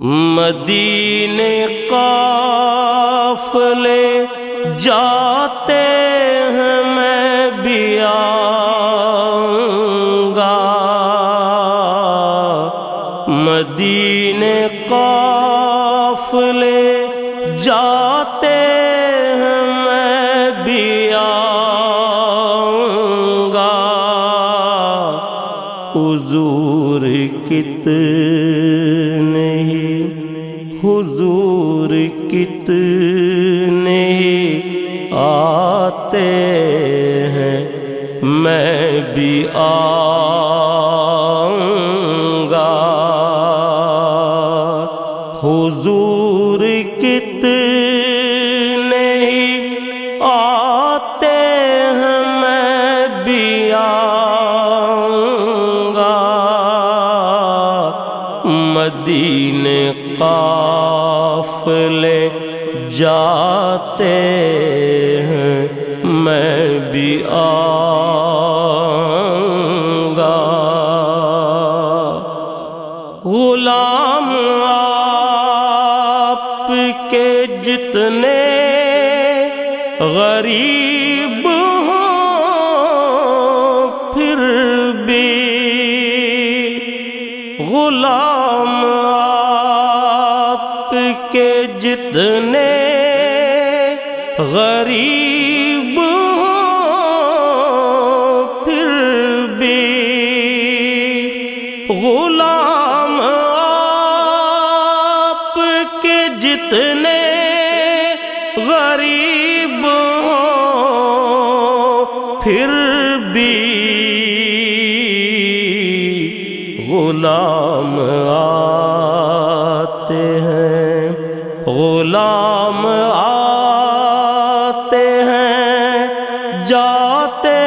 مدینے قافلے جاتے ہیں میں بھی آؤں گا۔ مدینے قافلے جاتے ہیں میں بھی آؤں گا۔ حضور کتنے حضور کتنے آتے ہیں؟ میں بھی آؤں گا۔ حضور کتنے آتے جاتے ہیں، میں بھی آؤں گا۔ غلام، آپ کے جتنے غریب ہوں، پھر بھی غلام، آپ کے جتنے غریب ہوں، پھر بھی غلام آپ کے جتنے غریب ہوں، پھر بھی غلام آتے جاتے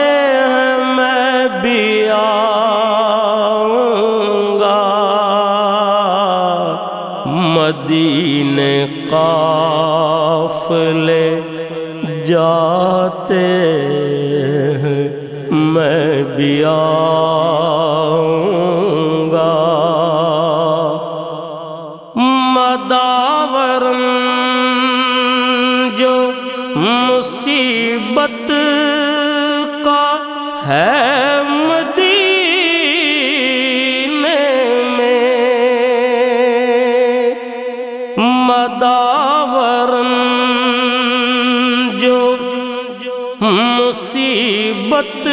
ہیں، میں بھی آؤں گا۔ مدینے قافلے جاتے ہیں، میں بھی آؤں گا۔ مداورن مصیبت کا ہے مدینے میں۔ مداورن جو مصیبت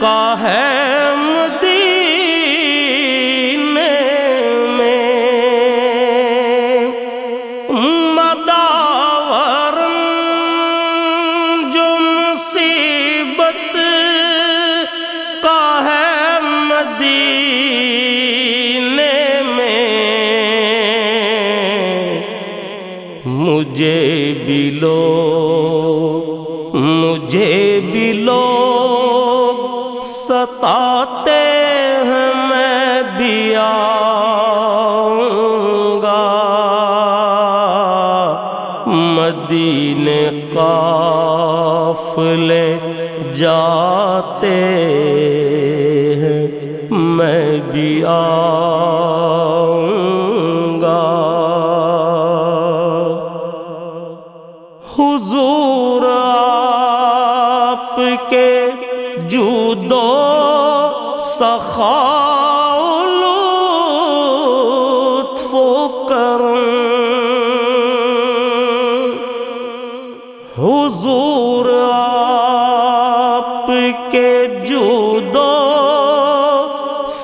کا ہے مجھے بھی لوگ ستاتے ہیں، میں بھی آؤں گا۔ مدینے قافلے جاتے ہیں، میں بھی آؤں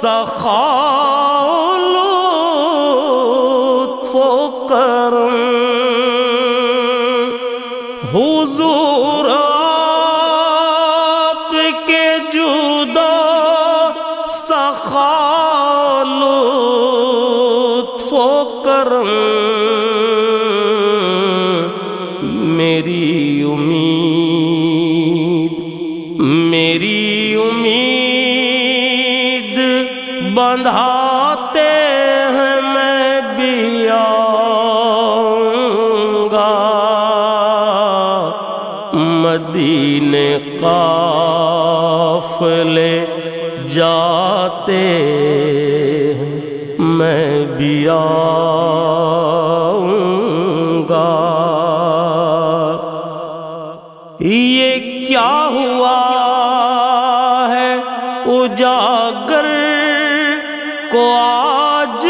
سخا لطف و کرم حضور آپ کے جودو سخا لطف و کرم میری امید میری مدینے قافلے جاتے میں میں بھی آؤں گا۔ یہ کیا ہوا ہے؟ اجاگر کو آج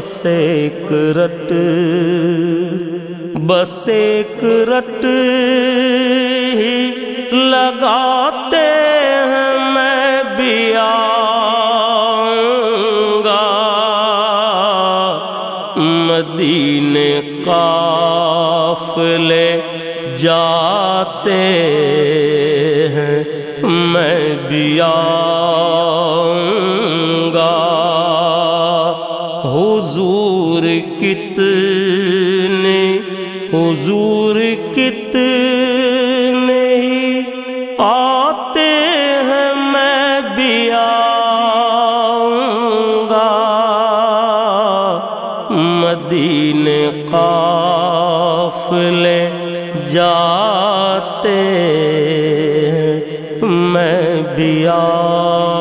بس ایک رٹ، بس ایک رٹ ہی لگاتے ہیں میں بھی آؤں گا۔ مدینے قافلے جاتے ہیں، میں بھی آؤں حضور کتنے حضور کتنے ہی آتے ہیں میں بھی آؤں گا۔ مدینے قافلے جاتے ہیں، میں بھی آؤں